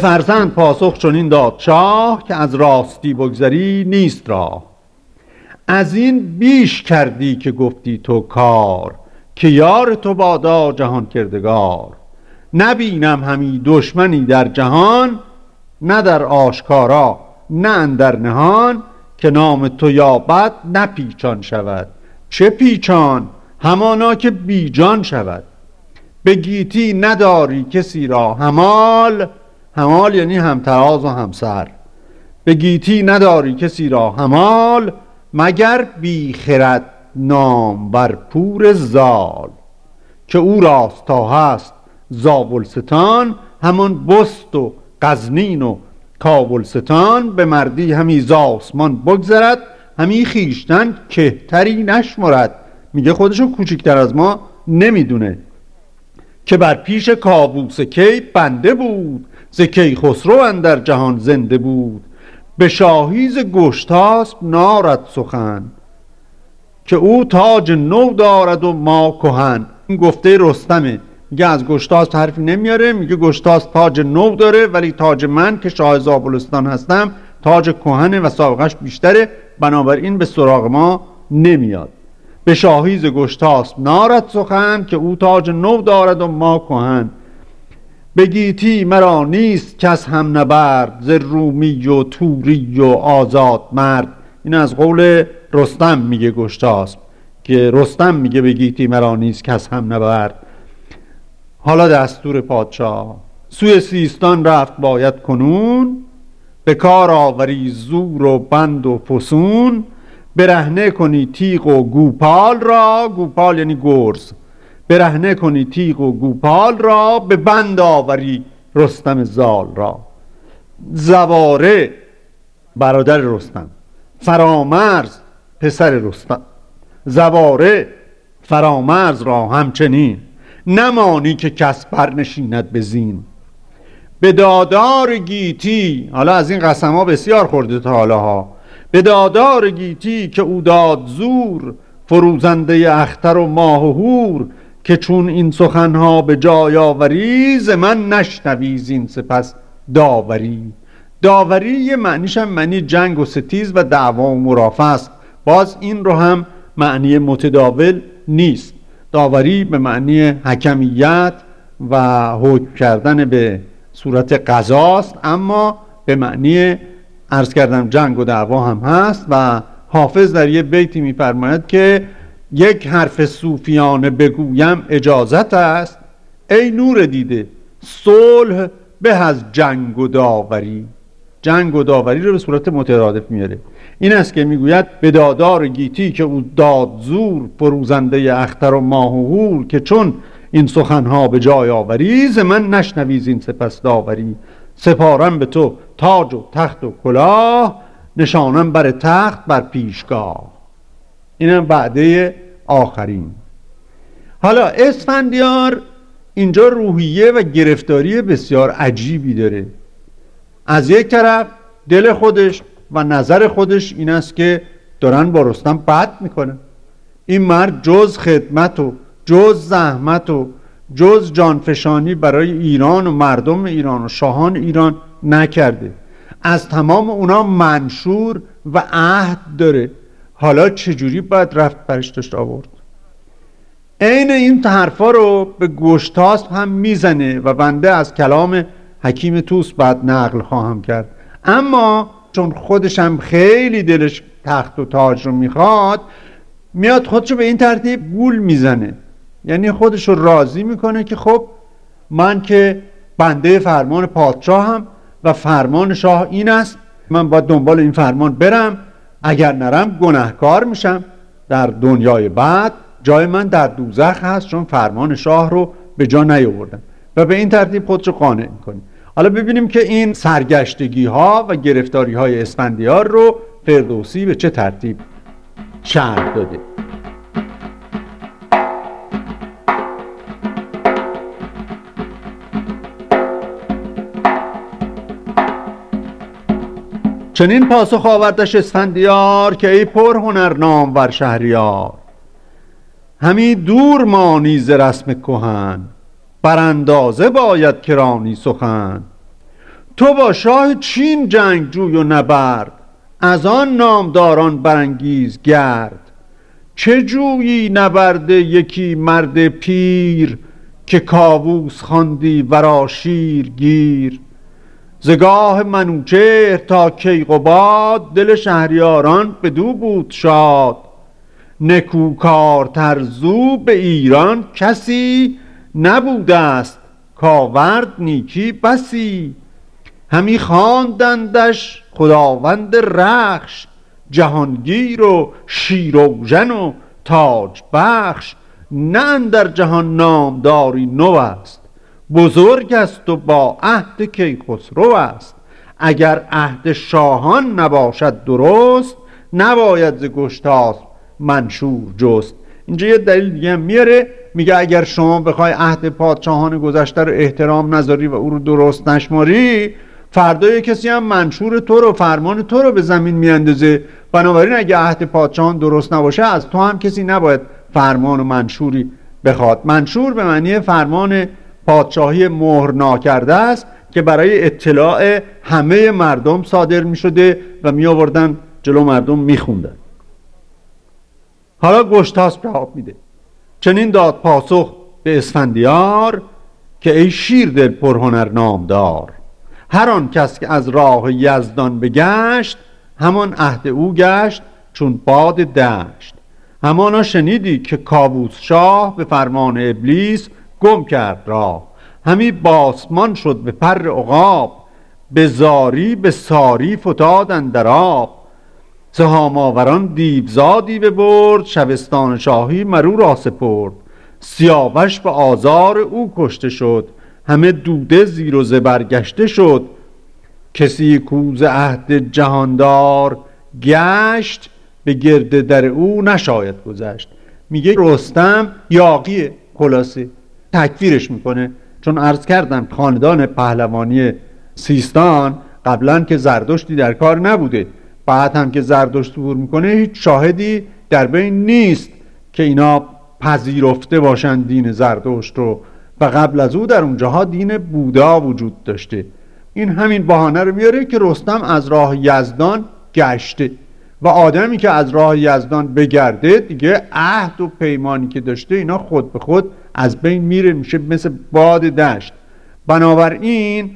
فرزند پاسخ چنین داد شاه که از راستی بگذری نیست را. از این بیش کردی که گفتی تو کار که یار تو بادا جهان کردگار. نبینم همی دشمنی در جهان نه در آشکارا نه اندر نهان که نام تو یابد نه پیچان شود. چه پیچان؟ همانا که بیجان شود. به گیتی نداری کسی را همال همال یعنی همتراز و همسر به گیتی نداری کسی را همال مگر بی خرد نام بر پور زال. که او راست تا هست زابلستان همان بست و قزنین و کابلستان. به مردی همی ز آسمان بگذرد همی خیشتن کهتری نشمرد. میگه خودشو کوچکتر از ما نمی‌دونه. که بر پیش کابوس کی بنده بود. ز کی خسرو اندر جهان زنده بود. به شاهیز گشتاسب نارد سخن که او تاج نو دارد و ما کهن. این گفته رستمه میگه از گشتاس حرفی نمیاره میگه گشتاس تاج نو داره ولی تاج من که شاه زابلستان هستم تاج کهنه و سابقش بیشتره بنابراین به سراغ ما نمیاد. به شاهیز گشتاس نارد سخن که او تاج نو دارد و ما کهن. به گیتی مرا نیست کس هم نبرد ز رومی و توری و آزاد مرد. این از قول رستم میگه گشتاس که رستم میگه به گیتی مرا نیست کس هم نبرد. حالا دستور پادشاه. سوی سیستان رفت باید کنون به کار آوری زور و بند و فسون. برهنه کنی تیغ و گوپال را گوپال یعنی گرز. برهنه کنی تیغ و گوپال را به بند آوری رستم زال را. زواره برادر رستم فرامرز پسر رستم. زواره فرامرز را همچنین. نمانی که کس نشیند به زین. به دادار گیتی حالا از این قسم ها بسیار خورده تا حالا ها به دادار گیتی که او داد زور فروزنده اختر و ماه و هور که چون این سخنها به جای آوری ز من نشنوی زین سپس داوری. داوری یه معنیش هم معنی جنگ و ستیز و دعوا و مرافع است. باز این رو هم معنی متداول نیست. داوری به معنی حکمیت و حکم کردن به صورت قضاست اما به معنی ارز کردم جنگ و دعوا هم هست و حافظ در یه بیتی میفرماید که یک حرف صوفیانه بگویم اجازت است. ای نور دیده صلح به از جنگ و داوری. جنگ و داوری رو به صورت مترادف میاره. این است که می‌گوید به دادار گیتی که او داد زور فروزنده اختر و ماه و هور که چون این سخنها به جای آوری ز من نشنوی این سپس داوری. سپارم به تو تاج و تخت و کلاه نشانم بر تخت بر پیشگاه. اینم بعده آخرین. حالا اسفندیار اینجا روحیه و گرفتاری بسیار عجیبی داره. از یک طرف دل خودش و نظر خودش این است که دارن با رستم بد می‌کنه این مرد جز خدمت و جز زحمت و جز جانفشانی برای ایران و مردم ایران و شاهان ایران نکرده. از تمام اونا منشور و عهد داره. حالا چجوری باید رفت برش داشت آورد؟ عین این حرفا رو به گشتاست هم می‌زنه و بنده از کلام حکیم توس بعد نقل خواهم کرد. اما چون خودش هم خیلی دلش تخت و تاج رو می‌خواد میاد خودشو به این ترتیب گول می‌زنه. یعنی خودش رو راضی می‌کنه که خب من که بنده فرمان پادشاه هم و فرمان شاه این است من باید دنبال این فرمان برم اگر نرم گناهکار میشم. در دنیای بعد جای من در دوزخ هست چون فرمان شاه رو به جا نیاوردم و به این ترتیب خودش رو قانع می‌کنه حالا ببینیم که این سرگشتگی ها و گرفتاری های اسفندیار رو فردوسی به چه ترتیب شرح داده. چنین پاسخ آوردش اسفندیار که ای پر هنر نام ور شهریار. همی دور مانی ز رسم کهن بر اندازه باید کرانی سخن. تو با شاه چین جنگ جوی و نبرد از آن نامداران برانگیز گرد. چه جویی نبرده یکی مرد پیر که کاووس خواندی ورا شیر گیر. زگاه منوچهر تا کیقوباد دل شهریاران بدو بود شاد. نکوکار ترزو به ایران کسی نبوده است کاورد نیکی بسی. همی خواندندش خداوند رخش جهانگیر و شیروژن و تاج بخش. نه در جهان نامداری نو است. بزرگ است و با عهد کیخسرو است. اگر عهد شاهان نباشد درست نباید ز گشتاس منشور جست. اینجا یه دلیل دیگه میاره میگه اگر شما بخوای عهد پادشاهان گذشته رو احترام نذاری و او رو درست نشماری فردا یه کسی هم منشور تو رو فرمان تو رو به زمین میاندازه. بنابراین اگه عهد پادشاهان درست نباشه از تو هم کسی نباید فرمان و منشوری بخواد. منشور به معنی فرمان پادشاهی مهر ناکرده است که برای اطلاع همه مردم صادر می شده و می آوردن جلو مردم می خوندن. حالا گشتاس جواب میده چنین داد پاسخ به اسفندیار که ای شیر دل پرهنر نامدار هر آن کس که از راه یزدان بگشت همان عهد او گشت چون باد دشت همانا شنیدی که کابوس شاه به فرمان ابلیس گم کرد را. همی باسمان شد به پر عقاب به زاری به ساری فتاد در آب. سهام آوران دیوزادی ببرد شبستان شاهی مرو را سپرد. سیاوش به آزار او کشته شد همه دوده زیر و زبرگشته شد. کسی کوز عهد جهاندار گشت به گرد در او نشاید گذشت. میگه رستم یاقی خلاصه تکفیرش می‌کنه. چون عرض کردم خاندان پهلوانی سیستان قبلا که زردشتی در کار نبوده. بعد هم که زردشت ظهور می‌کنه هیچ شاهدی در بین نیست که اینا پذیرفته باشند دین زردشت رو. و قبل از او در اونجاها دین بودا وجود داشته. این همین بهانه رو میاره که رستم از راه یزدان گشته. و آدمی که از راه یزدان بگرده دیگه عهد و پیمانی که داشته اینا خود به خود از بین میره میشه مثل باد دشت. بنابراین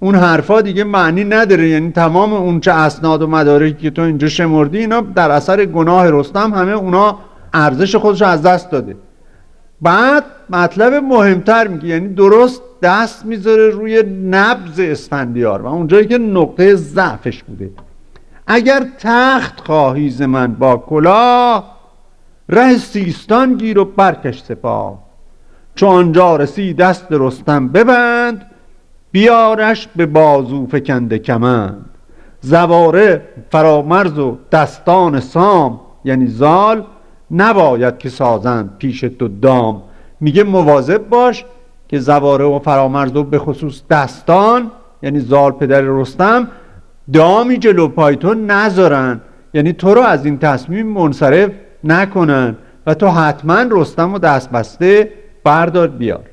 اون حرفا دیگه معنی نداره. یعنی تمام اون چه اسناد و مدارکی که تو اینجا شمردی اینا در اثر گناه رستم همه اونا ارزش خودش از دست داده. بعد مطلب مهمتر میگه یعنی درست دست می‌ذاره روی نبز اسفندیار و اونجایی که نقطه ضعفش بوده. اگر تخت خواهی من با کلاه ره سیستان گیر و برکش سپاه. چون آنجا رسی دست رستم ببند بیارش به بازو فکنده کمند. زواره فرامرز و دستان سام یعنی زال نباید که سازند پیش تو دام. میگه مواظب باش که زواره و فرامرز و به خصوص دستان یعنی زال پدر رستم دامی جلو پای تو نذارن. یعنی تو رو از این تصمیم منصرف نکنن و تو حتما رستم و دست بسته بردار بیار.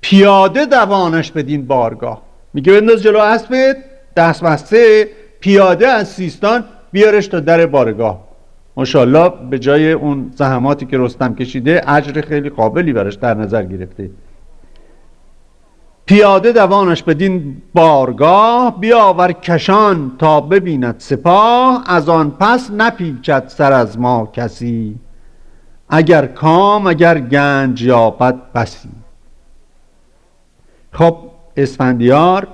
پیاده دوانش بدین بارگاه. میگه بنداز جلو اسبت دست بسته پیاده از سیستان بیارش تا در بارگاه. ماشاءالله به جای اون زحماتی که رستم کشیده اجر خیلی قابلی براش در نظر گرفته. پیاده دوانش بدین بارگاه بیاور کشان تا ببیند سپاه از آن پس نپیچد سر از ما کسی. اگر کام اگر گنج یابد بسی. خب اسفندیار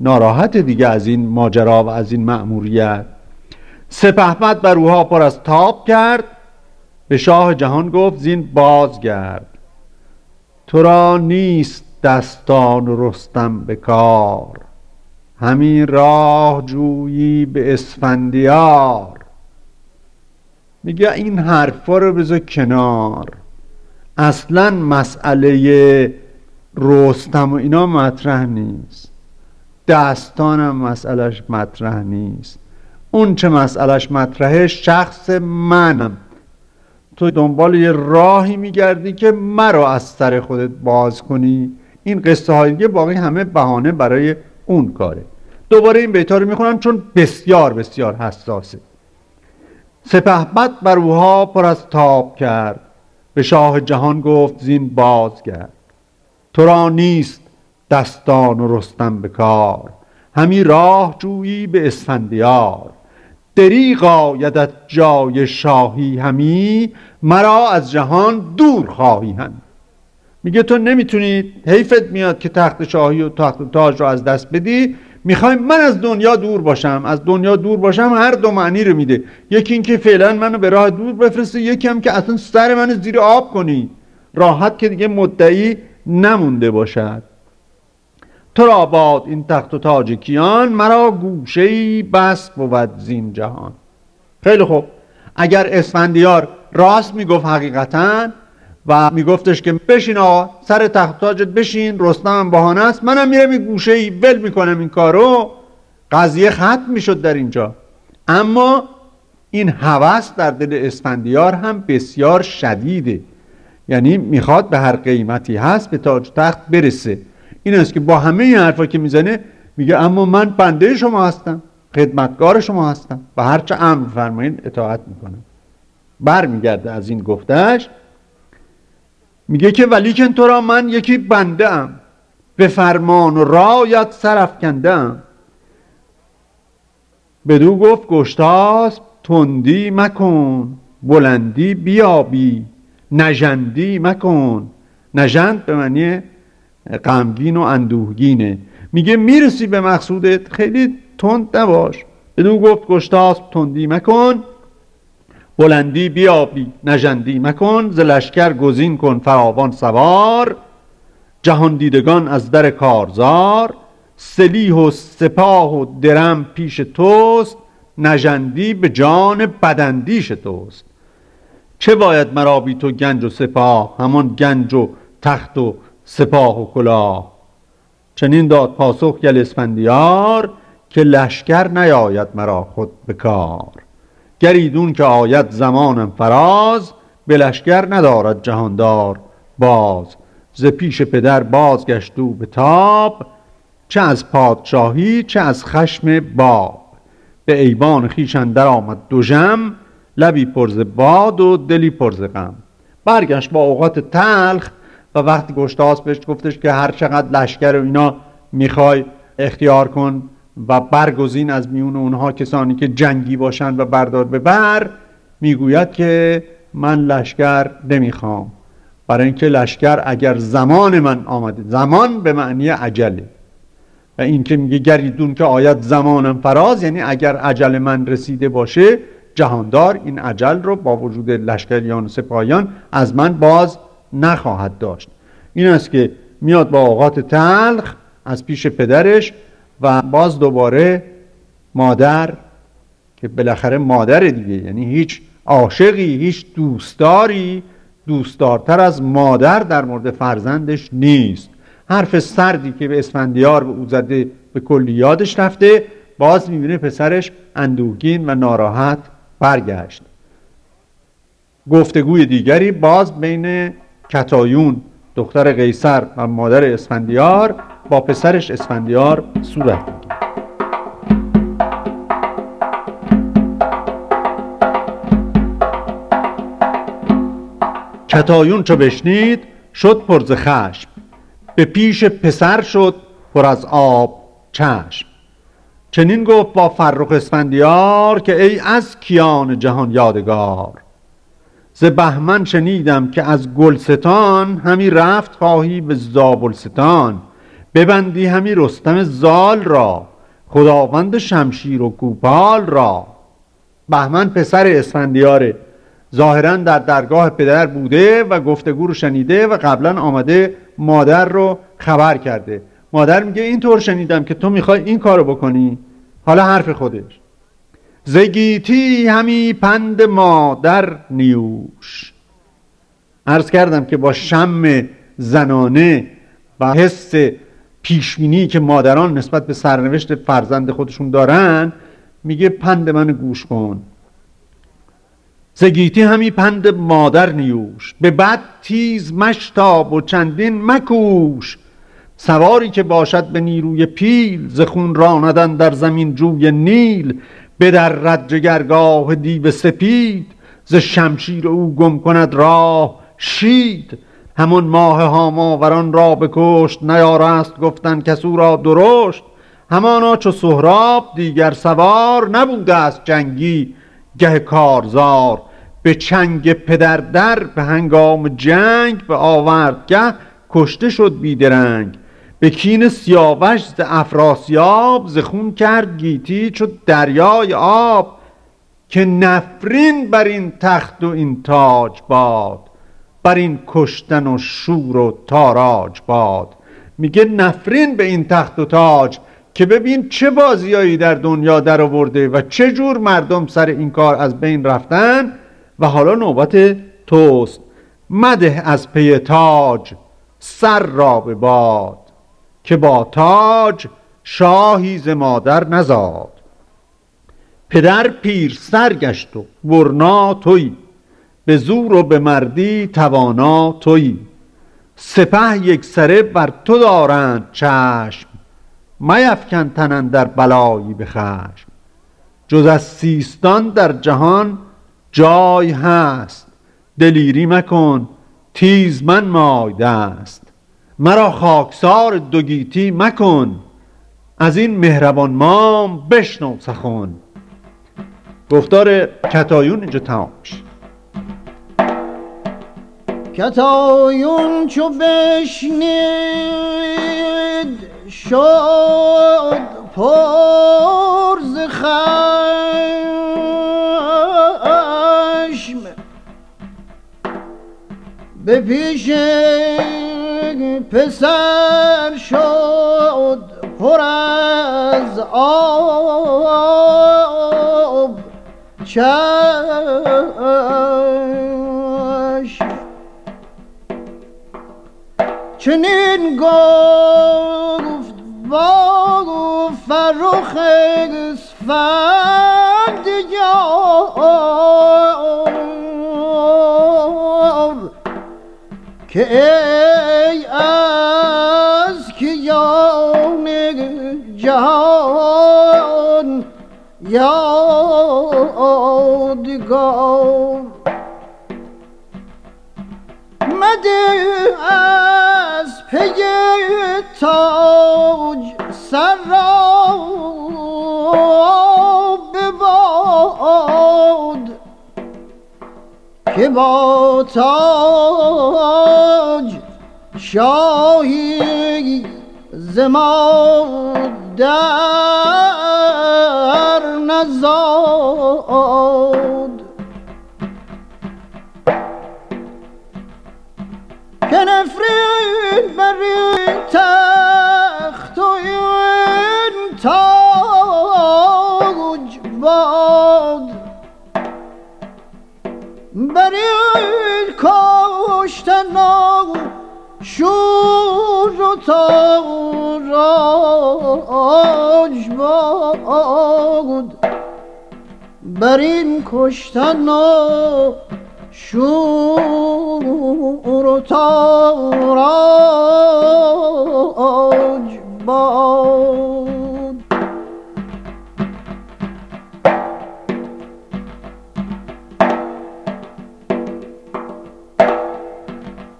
ناراحت دیگه از این ماجرا و از این مأموریت. سپهبد بر اوها پر از تاب کرد به شاه جهان گفت زین بازگرد. تو را نیست دستان رستم به کار. همین راه جویی به اسفندیار. میگه این حرفا رو بذار کنار. اصلا مسئله رستم و اینا مطرح نیست. دستانم مسئلهش مطرح نیست. اون چه مسئلهش مطرحه شخص منم. تو دنبال یه راهی میگردی که مرا از سر خودت باز کنی. این قصه های باقی همه بهانه برای اون کاره. دوباره این بیتا رو می‌خونم چون بسیار بسیار حساسه. سپهبد بر اوها پر از تاب کرد. به شاه جهان گفت زین بازگرد تو را نیست دستان و رستم به کار. همی راه جویی به اسفندیار. دریغ آیدت جای شاهی همی مرا از جهان دور خواهی همی. میگه تو نمی‌تونی حیفت میاد که تخت شاهی و تخت تاج رو از دست بدی. می‌خوایم من از دنیا دور باشم. از دنیا دور باشم هر دو معنی رو میده. یکی اینکه فعلا منو به راه دور بفرسته یکی هم که اصلا سر منو زیر آب کنی. راحت که دیگه مدعی نمونده باشد. تو را باد این تخت و تاج کیان مرا گوشه بس بود زین جهان. خیلی خوب. اگر اسفندیار راست می‌گفت حقیقتا و میگفتش که بشین آقا سر تخت تاجت بشین رستم بهانه است. منم میرم این گوشه ای ول می‌کنم این کارو. قضیه ختم می‌شد در اینجا. اما این هوس در دل اسفندیار هم بسیار شدیده. یعنی می‌خواد به هر قیمتی هست به تاج تخت برسه. این است که با همه این حرفا که می‌زنه میگه اما من بنده شما هستم خدمتگار شما هستم و هرچه امر فرمایید اطاعت می‌کنم. برمیگرده از این گفتش میگه که ولیکن تو را من یکی بنده ام. به فرمان و رایت سرفکنده ام بدو گفت گشتاس تندی مکن بلندی بیابی. نژندی مکن. نژند به معنی غمگین و اندوهگینه میگه می‌رسی به مقصودت خیلی تند نباش. بدو گفت گشتاس تندی مکن. بلندی بیابی نژندی مکن ز لشکر گزین کن فراوان سوار. جهان دیدگان از در کارزار سلیح و سپاه و درم پیش توست نژندی به جان بدندیش توست. چه باید مرا بی تو گنج و سپاه همان گنج و تخت و سپاه و کلاه؟ چنین داد پاسخ گل اسفندیار که لشکر نیاید مرا خود به کار. گریدون که آید زمانم فراز به لشکر ندارد جهاندار باز. ز پیش پدر بازگشت او به تاب چه از پادشاهی چه از خشم باب. به ایوان خویش اندر آمد جم لبی پرز باد و دلی پرز غم. برگشت با اوقات تلخ و وقتی گشتاس بهش گفتش که هر چقدر لشکر و اینا می‌خوای اختیار کن و برگزین از میون اونها کسانی که جنگی باشند و بردار به بر می‌گوید که من لشکر نمی‌خوام. برای اینکه لشکر اگر زمان من آمده زمان به معنی عجله و اینکه میگه گریدون که آید زمانم فراز یعنی اگر عجل من رسیده باشه جهاندار این عجل رو با وجود لشکریان و سپاهیان از من باز نخواهد داشت. این است که میاد با اوقات تلخ از پیش پدرش و باز دوباره مادر که بالاخره مادر دیگه یعنی هیچ عاشقی هیچ دوستداری دوستدارتر از مادر در مورد فرزندش نیست. حرف سردی که به اسفندیار به او زده به کلی یادش رفته باز می‌بینه پسرش اندوهگین و ناراحت برگشت. گفتگوی دیگری باز بین کتایون دختر قیصر و مادر اسفندیار با پسرش اسفندیار صورت کتایون چو بشنید شد پرز خشم. به پیش پسر شد پر از آب چشم. چنین گفت با فرخ اسفندیار که ای از کیان جهان یادگار. ز بهمن شنیدم که از گلستان همی رفت خواهی به زابلستان. ببندی همی رستم زال را خداوند شمشیر و کوپال را. بهمن پسر اسفندیاره ظاهرا در درگاه پدر بوده و گفتگو رو شنیده و قبلا آمده مادر رو خبر کرده. مادر میگه اینطور شنیدم که تو می‌خوای این کارو بکنی. حالا حرف خودش. زگیتی همی پند مادر نیوش. عرض کردم که با شم زنانه و حس پیشبینی که مادران نسبت به سرنوشت فرزند خودشون دارن میگه پند من گوش کن. زگیتی همی پند مادر نیوش به بد تیز مشتاب و چندین مکوش. سواری که باشد به نیروی پیل ز خون راندن در زمین جوی نیل. به در رد جگرگاه دیو سپید ز شمشیر او گم کند راه شید. همون ماه هاماوران را بکشت نیارست گفتن کس او را درشت. همانا چو سهراب دیگر سوار نبوده است جنگی. گه کارزار به چنگ پدر در به هنگام جنگ به آوردگه کشته شد بیدرنگ. به کین سیاوش ز افراسیاب ز خون کرد گیتی چو دریای آب. که نفرین بر این تخت و این تاج باد. بر این کشتن و شور و تاراج باد. میگه نفرین به این تخت و تاج که ببین چه بازیایی در دنیا در آورده و چه جور مردم سر این کار از بین رفتن و حالا نوبت توست. مده از پی تاج سر را به باد که با تاج شاهی ز مادر نزاد. پدر پیر سرگشت و ورنا توی به زور و به مردی توانا توی سپه یک سره بر تو دارند چشم. میفکن تنن در بلایی به خشم. جز از سیستان در جهان جای هست. دلیری مکن تیز من مای دست. مرا خاکسار دوگیتی مکن. از این مهربان مام بشنو سخن. گفتار کتایون اینجا تمام میشه. کتایون چو بشنید شد پر ز خشم. به پیش پسر شد پر از آب. چشم چنین گفت با فرخ اسفند یار که ای از کیان جهان یادگار مده پی تاج سر را بباد که با تاج شاهی زمادر و تاراج باد بر این کشتن شور و تاراج باد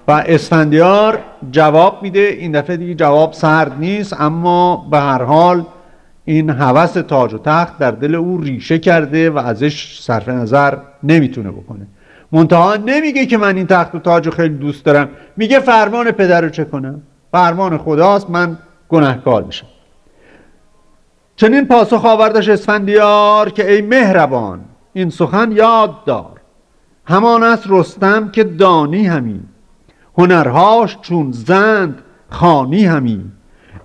و اسفندیار جواب میده. این دفعه دیگه جواب سرد نیست اما به هر حال این هوس تاج و تخت در دل او ریشه کرده و ازش صرف نظر نمی‌تونه بکنه. منتها نمیگه که من این تخت و تاج رو خیلی دوست دارم. میگه فرمان پدر رو چه کنم. فرمان خداست من گناهکار میشم. چنین پاسخ آوردش اسفندیار که ای مهربان این سخن یاد دار. همان است رستم که دانی همین. هنرهاش چون زند خانی همی.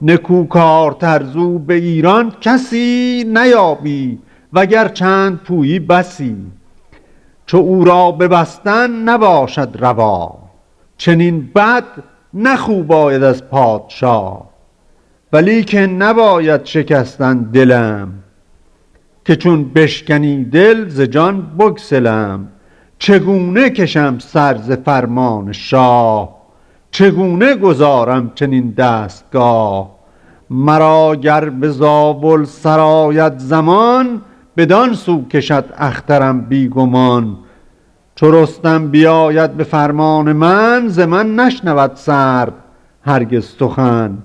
نکوکار ترزو به ایران کسی نیابی وگر چند پویی بسی. چو او را ببستن نباشد روا. چنین بد نخو باید از پادشاه. ولی که نباید شکستن دلم. که چون بشکنی دل ز جان بگسلم. چگونه کشم سر ز فرمان شاه؟ چگونه گذارم چنین دستگاه؟ مرا گر به زابل زمان بدان سو کشد اخترم بیگمان. چو رستم بیاید به فرمان من ز من نشنود سرد هرگز سخن.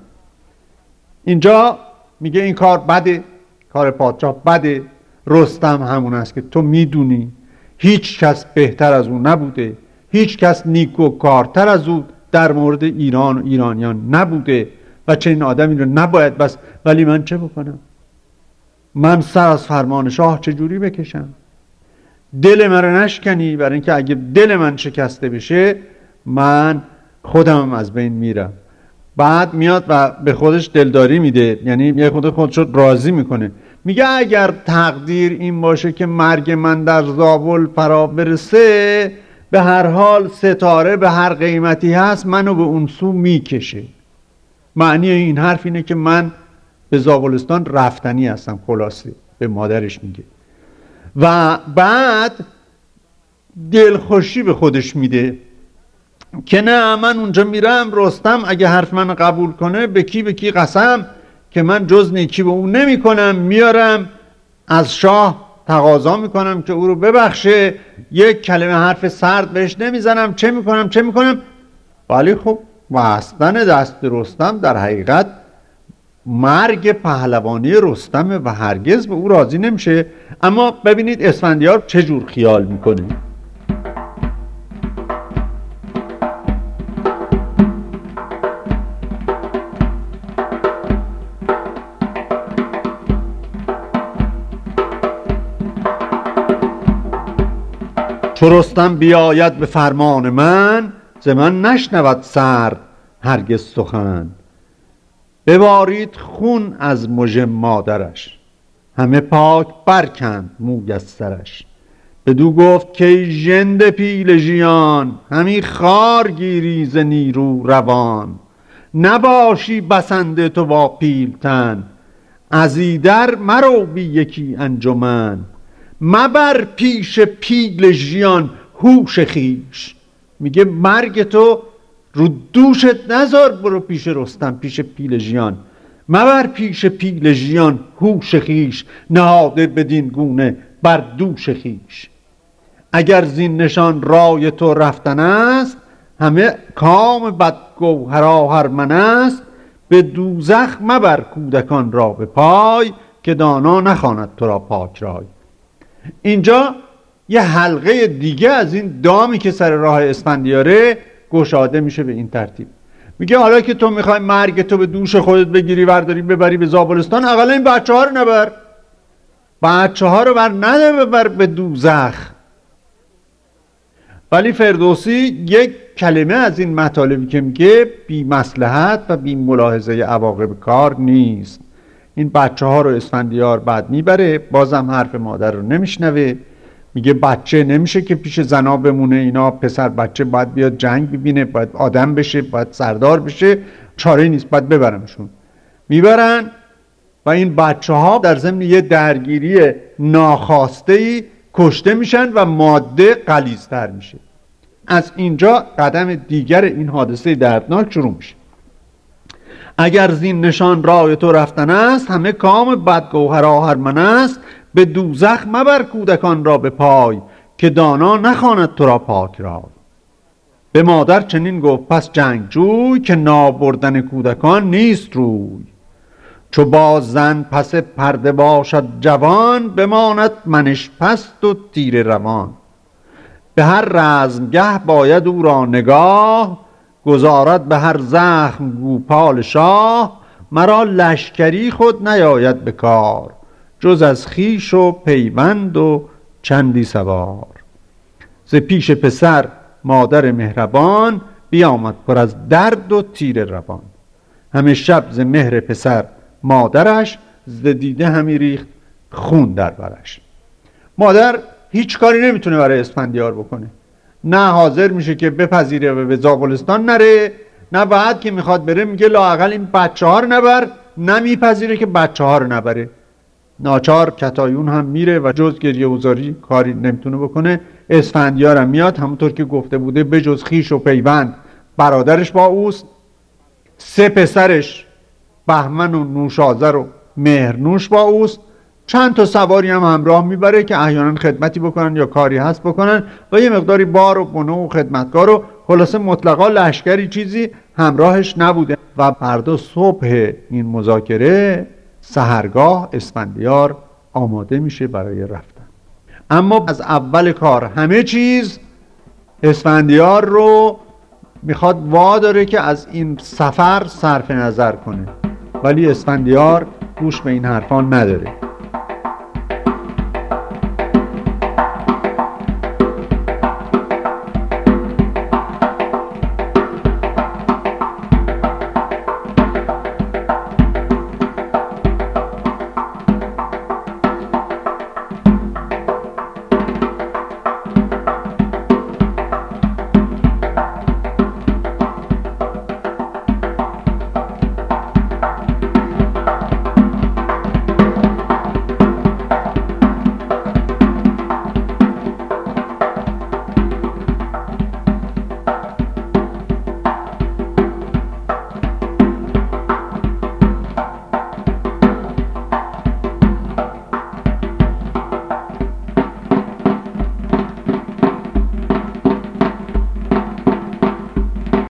اینجا میگه این کار بده کار پادشاه بده رستم همون است که تو می‌دونی. هیچ کس بهتر از او نبوده. هیچ کس نیکو کارتر از او در مورد ایران و ایرانیان نبوده. و چنین آدمی رو نباید بس ولی من چه بکنم؟ من سر از فرمان شاه چجوری بکشم؟ دل من رو نشکنی برای اینکه اگه دل من شکسته بشه من خودم از بین میرم. بعد میاد و به خودش دلداری میده. یعنی یه خود خودش راضی می‌کنه. میگه اگر تقدیر این باشه که مرگ من در زابل فرا برسه به هر حال ستاره به هر قیمتی هست منو به اون سو می‌کشه. معنی این حرف اینه که من به زابلستان رفتنی هستم خلاصه به مادرش میگه. و بعد دلخوشی به خودش میده که نه من اونجا میرم رستم اگه حرف من قبول کنه به کی به کی قسم؟ که من جز نیکی به اون نمی کنم میارم از شاه تقاضا می‌کنم که او رو ببخشه یک کلمه حرف سرد بهش نمی‌زنم چه می‌کنم چه می‌کنم؟ ولی خب وستن دست رستم در حقیقت مرگ پهلوانی رستم و هرگز به او راضی نمیشه. اما ببینید اسفندیار چه جور خیال می‌کنه. چو رستم بیاید به فرمان من ز من نشنود سرد هرگز سخن. ببارید خون از مژه مادرش همه پاک برکند موی از سرش. بدو گفت که ژنده پیل ژیان همی خار گیری ز نیرو روان. نباشی بسنده تو با پیلتن از ایدر مرو بی یکی انجمن. مبر پیش پیل ژیان هوش خیش. میگه مرگ تو رو دوشت نزار برو پیش رستم پیش پیل ژیان. مبر پیش پیل ژیان هوش خیش نهاده بدین گونه بر دوش خیش. اگر زین نشان رای تو رفتن است همه کام بدگوهر من است. به دوزخ مبر کودکان را به پای که دانا نخواند تو را پاک رای. اینجا یه حلقه دیگه از این دامی که سر راه اسفندیاره گشاده میشه به این ترتیب. میگه حالا که تو می‌خوای مرگ تو به دوش خودت بگیری ورداری ببری به زابلستان اقلا این بچه ها رو نبر. بچه ها رو بر نده ببر به دوزخ. ولی فردوسی یک کلمه از این مطالبی که میگه بی مسلحت و بی ملاحظه عواقب کار نیست. این بچه ها رو اسفندیار بعد می‌بره بازم حرف مادر رو نمیشنوه. میگه بچه نمیشه که پیش زنا بمونه اینا پسر بچه باید بیاد جنگ ببینه باید آدم بشه باید سردار بشه. چاره نیست باید ببرمشون می‌برن و این بچه ها در ضمن یه درگیری ناخواسته ای کشته میشن و ماده قلیزتر میشه. از اینجا قدم دیگر این حادثه دردناک شروع میشه. اگر زین نشان رای تو رفتن است همه کام بدگوهر آهرمن است. به دوزخ مبر کودکان را به پای که دانا نخواند تو را پاک را به مادر چنین گفت پس جنگجوی که نابردن کودکان نیست روی. چو با زن پس پرده باشد جوان بماند منش پست و تیر روان. به هر رزمگه باید او را نگاه گذارد به هر زخم گوپال شاه مرا لشکری خود نیاید به کار جز از خیش و پیوند و چندی سوار. ز پیش پسر مادر مهربان بیامد پر از درد و تیر روان. همه شب ز مهر پسر مادرش ز دیده همی ریخت خون در برش. مادر هیچ کاری نمی‌تونه برای اسفندیار بکنه. نه حاضر میشه که بپذیره و به زابلستان نره نه بعد که می‌خواد بره میگه لاقل این بچه ها رو نبر نه میپذیره که بچه ها رو نبره. ناچار کتایون هم میره و جز گریه وزاری کاری نمی‌تونه بکنه. اسفندیار هم میاد همونطور که گفته بوده به جز خیش و پیوند. برادرش با اوست سه پسرش بهمن و نوشازر و مهرنوش با اوست. چند تا سواری هم همراه می‌بره که احیانا خدمتی بکنن یا کاری هست بکنن و یه مقداری بار و بنو و خدمتگار و خلاصه مطلقا لشکری چیزی همراهش نبوده. و فردا صبح این مذاکره سهرگاه اسفندیار آماده میشه برای رفتن. اما از اول کار همه چیز اسفندیار رو می‌خواد واداره که از این سفر صرف نظر کنه. ولی اسفندیار گوش به این حرفان نداره